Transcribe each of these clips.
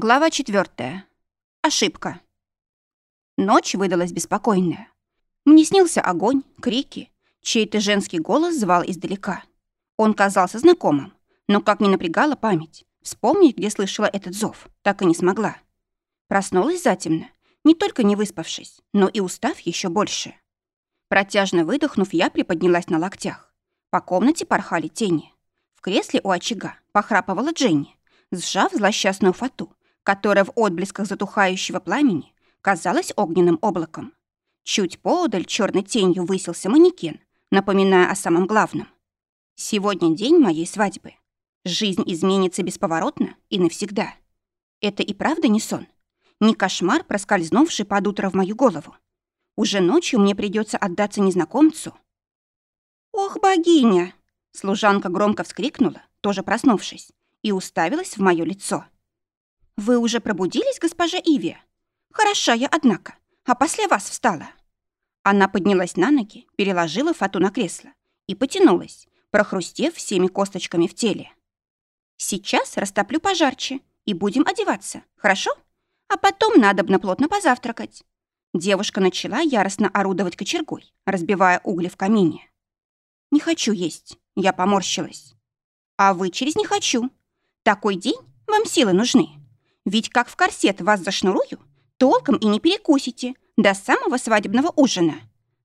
Глава четвертая. Ошибка. Ночь выдалась беспокойная. Мне снился огонь, крики. Чей-то женский голос звал издалека. Он казался знакомым, но как ни напрягала память, вспомнить, где слышала этот зов, так и не смогла. Проснулась затемно, не только не выспавшись, но и устав еще больше. Протяжно выдохнув, я приподнялась на локтях. По комнате порхали тени. В кресле у очага похрапывала Дженни, сжав злосчастную фату, которая в отблесках затухающего пламени казалась огненным облаком. Чуть поодаль черной тенью высился манекен, напоминая о самом главном. Сегодня день моей свадьбы. Жизнь изменится бесповоротно и навсегда. Это и правда не сон? Не кошмар, проскользнувший под утро в мою голову? Уже ночью мне придется отдаться незнакомцу? «Ох, богиня!» Служанка громко вскрикнула, тоже проснувшись, и уставилась в мое лицо. «Вы уже пробудились, госпожа Иви? Хороша я, однако, а после вас встала». Она поднялась на ноги, переложила фату на кресло и потянулась, прохрустев всеми косточками в теле. «Сейчас растоплю пожарче и будем одеваться, хорошо? А потом надобно плотно позавтракать». Девушка начала яростно орудовать кочергой, разбивая угли в камине. «Не хочу есть», — я поморщилась. «А вы через «не хочу». Такой день вам силы нужны. Ведь как в корсет вас зашнурую, толком и не перекусите до самого свадебного ужина.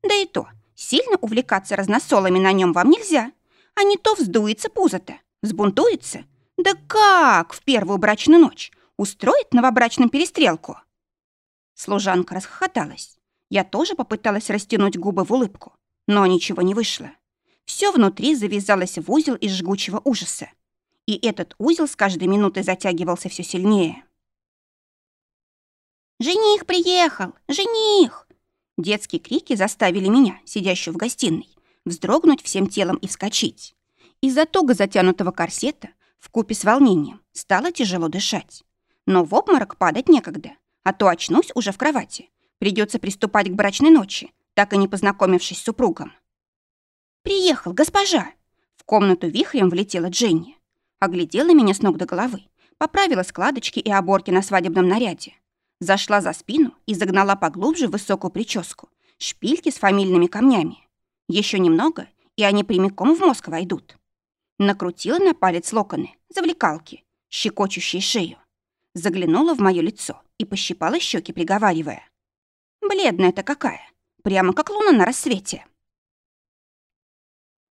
Да и то, сильно увлекаться разносолами на нем вам нельзя. А не то вздуется пузо-то, взбунтуется. Да как в первую брачную ночь устроит новобрачным перестрелку? Служанка расхохоталась. Я тоже попыталась растянуть губы в улыбку, но ничего не вышло. Все внутри завязалось в узел из жгучего ужаса. И этот узел с каждой минутой затягивался все сильнее. «Жених приехал! Жених!» Детские крики заставили меня, сидящую в гостиной, вздрогнуть всем телом и вскочить. Из-за туго затянутого корсета, в купе с волнением, стало тяжело дышать. Но в обморок падать некогда, а то очнусь уже в кровати. Придется приступать к брачной ночи, так и не познакомившись с супругом. «Приехал, госпожа!» В комнату вихрем влетела Дженни. Оглядела меня с ног до головы, поправила складочки и оборки на свадебном наряде зашла за спину и загнала поглубже высокую прическу, шпильки с фамильными камнями. Еще немного, и они прямиком в мозг войдут. Накрутила на палец локоны, завлекалки, щекочущие шею. Заглянула в мое лицо и пощипала щеки, приговаривая. Бледная-то какая, прямо как луна на рассвете.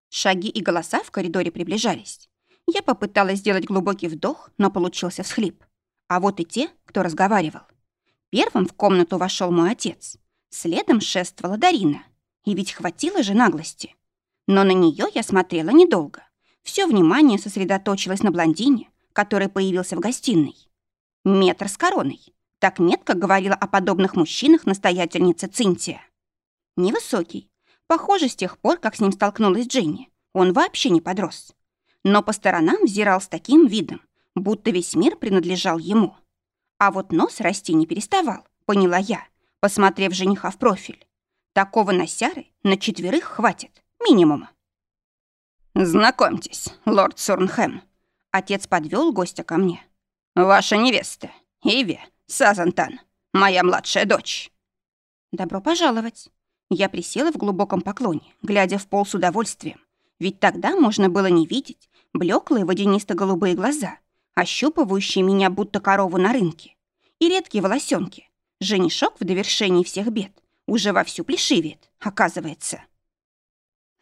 Шаги и голоса в коридоре приближались. Я попыталась сделать глубокий вдох, но получился всхлип. А вот и те, кто разговаривал. Первым в комнату вошел мой отец. Следом шествовала Дарина. И ведь хватило же наглости. Но на нее я смотрела недолго. Все внимание сосредоточилось на блондине, который появился в гостиной. Метр с короной. Так нет, как говорила о подобных мужчинах настоятельница Цинтия. Невысокий. Похоже, с тех пор, как с ним столкнулась Дженни, он вообще не подрос. Но по сторонам взирал с таким видом, будто весь мир принадлежал ему. А вот нос расти не переставал, поняла я, посмотрев жениха в профиль. Такого носяры на четверых хватит, минимум. «Знакомьтесь, лорд Сурнхэм». Отец подвел гостя ко мне. «Ваша невеста, Иви Сазантан, моя младшая дочь». «Добро пожаловать». Я присела в глубоком поклоне, глядя в пол с удовольствием. Ведь тогда можно было не видеть блеклые водянисто-голубые глаза, ощупывающие меня будто корову на рынке, и редкие волосенки. Женишок в довершении всех бед уже вовсю плешивеет, оказывается.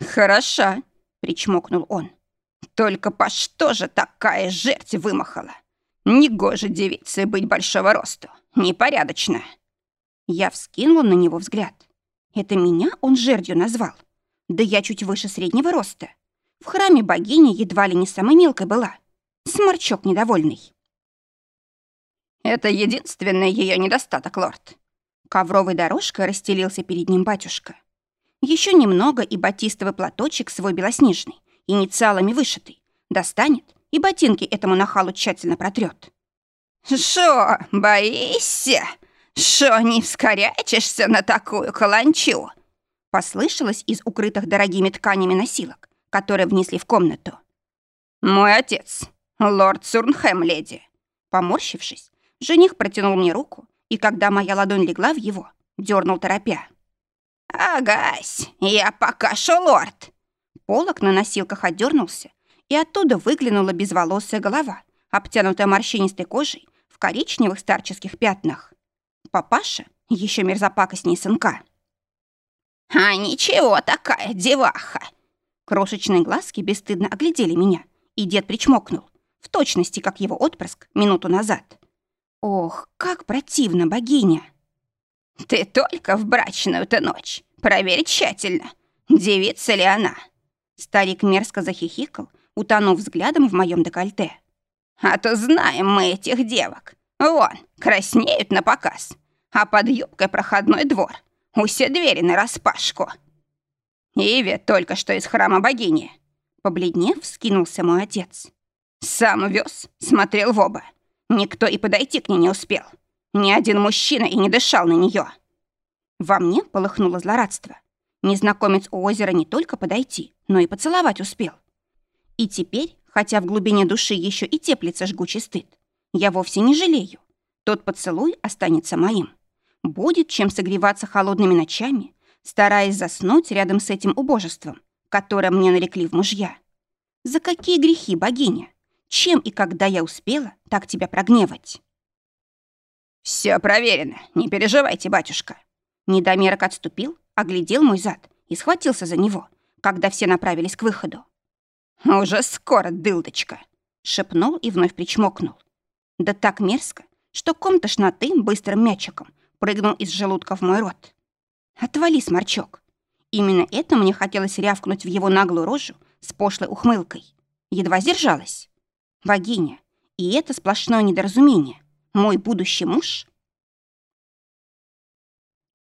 «Хороша», — причмокнул он. «Только по что же такая жерть вымахала? Негоже девице быть большого росту, непорядочно». Я вскинула на него взгляд. Это меня он жердью назвал. Да я чуть выше среднего роста. В храме богини едва ли не самой мелкой была. Сморчок недовольный. Это единственный ее недостаток, лорд. Ковровой дорожкой расстелился перед ним батюшка. Еще немного, и батистовый платочек свой белоснежный, инициалами вышитый, достанет и ботинки этому нахалу тщательно протрет. «Шо, боишься? Шо не вскорячишься на такую каланчу?» Послышалось из укрытых дорогими тканями носилок, которые внесли в комнату. «Мой отец, лорд Сурнхэм, леди». Поморщившись, Жених протянул мне руку, и когда моя ладонь легла в его, дернул торопя. «Агась, я покашу, лорд!» Полок на носилках отдернулся, и оттуда выглянула безволосая голова, обтянутая морщинистой кожей в коричневых старческих пятнах. Папаша еще мерзопакостней сынка. «А ничего такая деваха!» Крошечные глазки бесстыдно оглядели меня, и дед причмокнул, в точности, как его отпрыск минуту назад. Ох, как противно, богиня! Ты только в брачную-то ночь. Проверь тщательно, девица ли она. Старик мерзко захихикал, утонув взглядом в моем декольте. А то знаем мы этих девок. Вон, краснеют на показ. А под юбкой проходной двор. У все двери нараспашку. Иве только что из храма богини. Побледнев, вскинулся мой отец. Сам вез, смотрел в оба. Никто и подойти к ней не успел. Ни один мужчина и не дышал на нее. Во мне полыхнуло злорадство. Незнакомец у озера не только подойти, но и поцеловать успел. И теперь, хотя в глубине души еще и теплится жгучий стыд, я вовсе не жалею. Тот поцелуй останется моим. Будет чем согреваться холодными ночами, стараясь заснуть рядом с этим убожеством, которое мне нарекли в мужья. За какие грехи, богиня? Чем и когда я успела так тебя прогневать? Все проверено, не переживайте, батюшка. Недомерок отступил, оглядел мой зад и схватился за него, когда все направились к выходу. «Уже скоро, дылдочка!» — шепнул и вновь причмокнул. Да так мерзко, что ком тошноты быстрым мячиком прыгнул из желудка в мой рот. «Отвали, сморчок!» Именно это мне хотелось рявкнуть в его наглую рожу с пошлой ухмылкой. Едва сдержалась. Богиня. И это сплошное недоразумение. Мой будущий муж.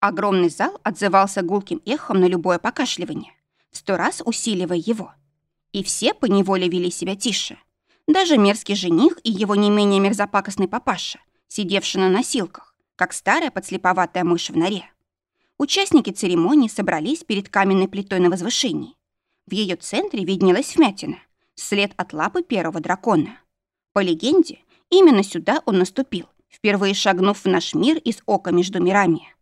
Огромный зал отзывался гулким эхом на любое покашливание, в сто раз усиливая его. И все поневоле вели себя тише. Даже мерзкий жених и его не менее мерзопакостный папаша, сидевший на носилках, как старая подслеповатая мышь в норе. Участники церемонии собрались перед каменной плитой на возвышении. В ее центре виднелась вмятина, след от лапы первого дракона. По легенде, именно сюда он наступил, впервые шагнув в наш мир из ока между мирами.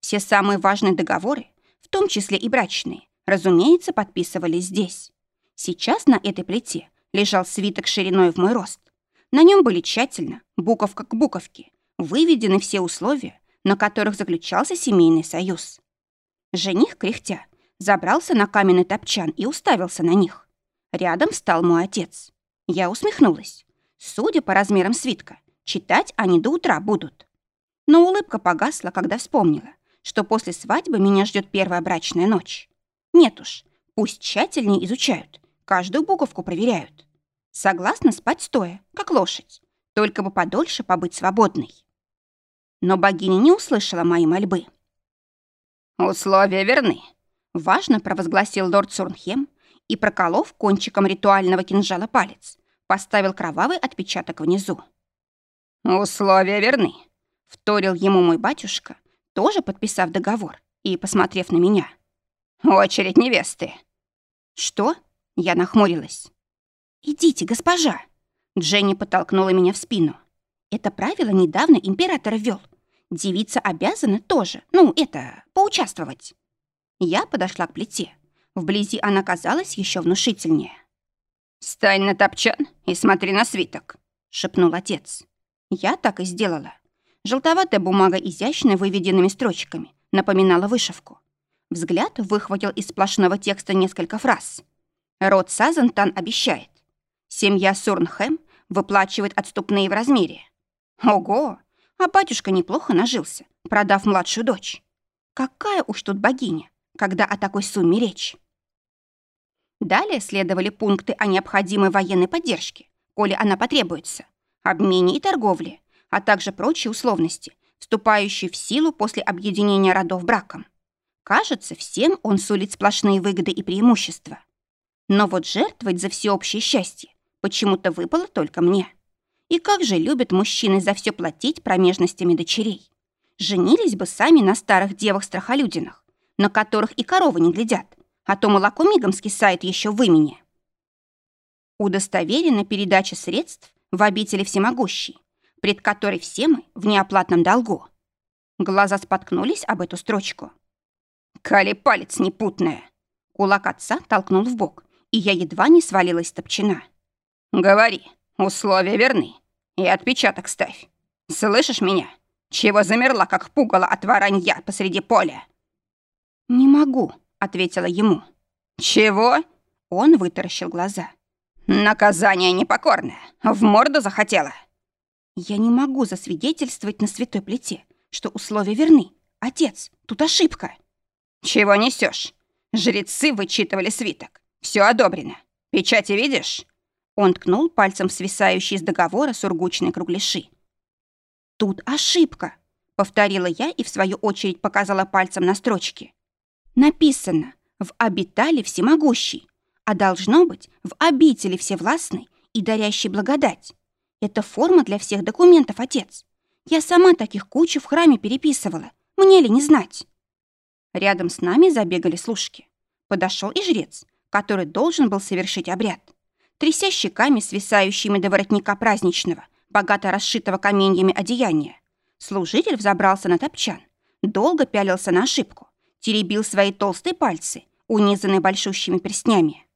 Все самые важные договоры, в том числе и брачные, разумеется, подписывались здесь. Сейчас на этой плите лежал свиток шириной в мой рост. На нем были тщательно, буковка к буковке, выведены все условия, на которых заключался семейный союз. Жених, кряхтя, забрался на каменный топчан и уставился на них. Рядом встал мой отец. Я усмехнулась. Судя по размерам свитка, читать они до утра будут. Но улыбка погасла, когда вспомнила, что после свадьбы меня ждет первая брачная ночь. Нет уж, пусть тщательнее изучают, каждую буковку проверяют. Согласна спать стоя, как лошадь, только бы подольше побыть свободной. Но богиня не услышала мои мольбы. «Условия верны», — важно провозгласил лорд Сурнхем, и, проколов кончиком ритуального кинжала палец, поставил кровавый отпечаток внизу. «Условия верны», — вторил ему мой батюшка, тоже подписав договор и посмотрев на меня. «Очередь невесты». «Что?» — я нахмурилась. «Идите, госпожа!» Дженни подтолкнула меня в спину. Это правило недавно император ввел. Девица обязана тоже, ну, это, поучаствовать. Я подошла к плите, Вблизи она казалась еще внушительнее. «Стань на топчан и смотри на свиток», — шепнул отец. Я так и сделала. Желтоватая бумага, изящно выведенными строчками, напоминала вышивку. Взгляд выхватил из сплошного текста несколько фраз. Род Сазантан обещает. Семья Сурнхэм выплачивает отступные в размере. Ого! А батюшка неплохо нажился, продав младшую дочь. Какая уж тут богиня, когда о такой сумме речь. Далее следовали пункты о необходимой военной поддержке, коли она потребуется, обмене и торговле, а также прочие условности, вступающие в силу после объединения родов браком. Кажется, всем он сулит сплошные выгоды и преимущества. Но вот жертвовать за всеобщее счастье почему-то выпало только мне. И как же любят мужчины за все платить промежностями дочерей. Женились бы сами на старых девах-страхолюдинах, на которых и коровы не глядят, а то молоко мигом скисает еще в имени. Удостоверена передача средств в обители всемогущей. пред которой все мы в неоплатном долгу. Глаза споткнулись об эту строчку. «Кали палец непутная!» Кулак отца толкнул в бок, и я едва не свалилась с топчина. «Говори, условия верны. И отпечаток ставь. Слышишь меня? Чего замерла, как пугало от воронья посреди поля?» «Не могу», — ответила ему. «Чего?» Он вытаращил глаза. «Наказание непокорное. В морду захотела». «Я не могу засвидетельствовать на святой плите, что условия верны. Отец, тут ошибка». «Чего несешь? Жрецы вычитывали свиток. Все одобрено. Печати видишь?» Он ткнул пальцем в свисающие из договора сургучные кругляши. «Тут ошибка», — повторила я и в свою очередь показала пальцем на строчке. «Написано «в обитали всемогущий», а должно быть «в обители всевластной и дарящей благодать». Это форма для всех документов, отец. Я сама таких кучу в храме переписывала. Мне ли не знать?» Рядом с нами забегали служки. Подошел и жрец, который должен был совершить обряд. Тряся щеками, свисающими до воротника праздничного, богато расшитого каменьями одеяния, служитель взобрался на топчан, долго пялился на ошибку, теребил свои толстые пальцы, унизанные большущими перстнями.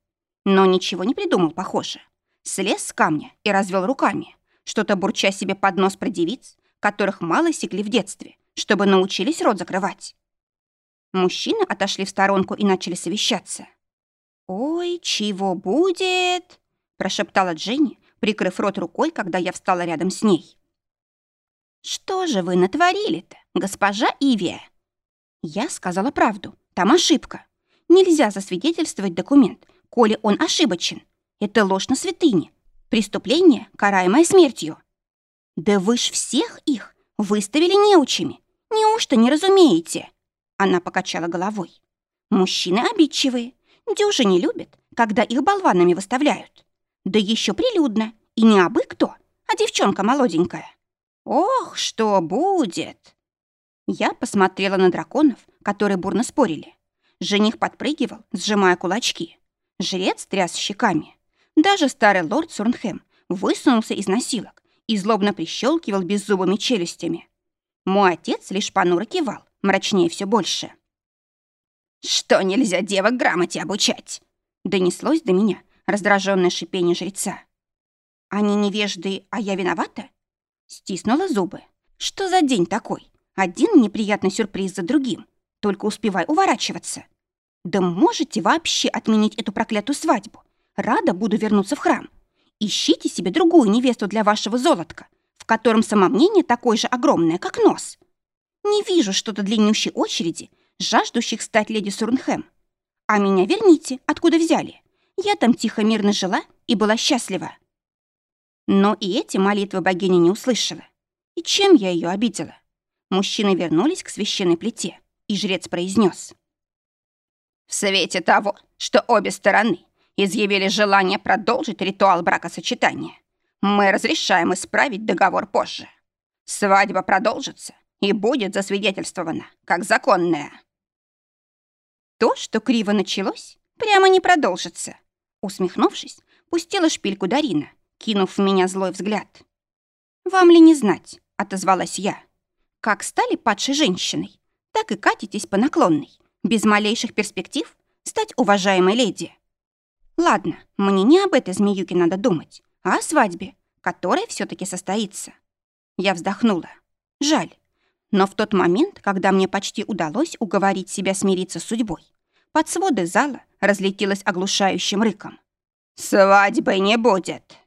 Но ничего не придумал, похоже. Слез с камня и развел руками, что-то бурча себе под нос про девиц, которых мало секли в детстве, чтобы научились рот закрывать. Мужчины отошли в сторонку и начали совещаться. «Ой, чего будет?» – прошептала Дженни, прикрыв рот рукой, когда я встала рядом с ней. «Что же вы натворили-то, госпожа Ивия?» Я сказала правду. Там ошибка. Нельзя засвидетельствовать документ, коли он ошибочен. Это ложь на святыне. Преступление, караемое смертью. Да вы ж всех их выставили неучими. Неужто не разумеете?» Она покачала головой. Мужчины обидчивые. Дюжи не любят, когда их болванами выставляют. Да еще прилюдно. И не абы кто, а девчонка молоденькая. Ох, что будет! Я посмотрела на драконов, которые бурно спорили. Жених подпрыгивал, сжимая кулачки. Жрец тряс щеками. Даже старый лорд Сурнхэм высунулся из носилок и злобно прищелкивал беззубыми челюстями. Мой отец лишь понуро кивал, мрачнее все больше. «Что нельзя девок грамоте обучать?» Донеслось до меня раздраженное шипение жреца. «Они невежды, а я виновата?» Стиснула зубы. «Что за день такой? Один неприятный сюрприз за другим. Только успевай уворачиваться. Да можете вообще отменить эту проклятую свадьбу? Рада буду вернуться в храм. Ищите себе другую невесту для вашего золотка, в котором самомнение такое же огромное, как нос. Не вижу что-то длиннющей очереди, жаждущих стать леди Сурнхэм. А меня верните, откуда взяли. Я там тихо-мирно жила и была счастлива. Но и эти молитвы богиня не услышала. И чем я ее обидела? Мужчины вернулись к священной плите, и жрец произнес: «В свете того, что обе стороны изъявили желание продолжить ритуал бракосочетания, мы разрешаем исправить договор позже. Свадьба продолжится, и будет засвидетельствовано как законное. То, что криво началось, прямо не продолжится. Усмехнувшись, пустила шпильку Дарина, кинув в меня злой взгляд. «Вам ли не знать?» — отозвалась я. «Как стали падшей женщиной, так и катитесь по наклонной, без малейших перспектив стать уважаемой леди. Ладно, мне не об этой змеюке надо думать, а о свадьбе, которая все таки состоится». Я вздохнула. Жаль, но в тот момент, когда мне почти удалось уговорить себя смириться с судьбой, под своды зала разлетелось оглушающим рыком. «Свадьбы не будет!»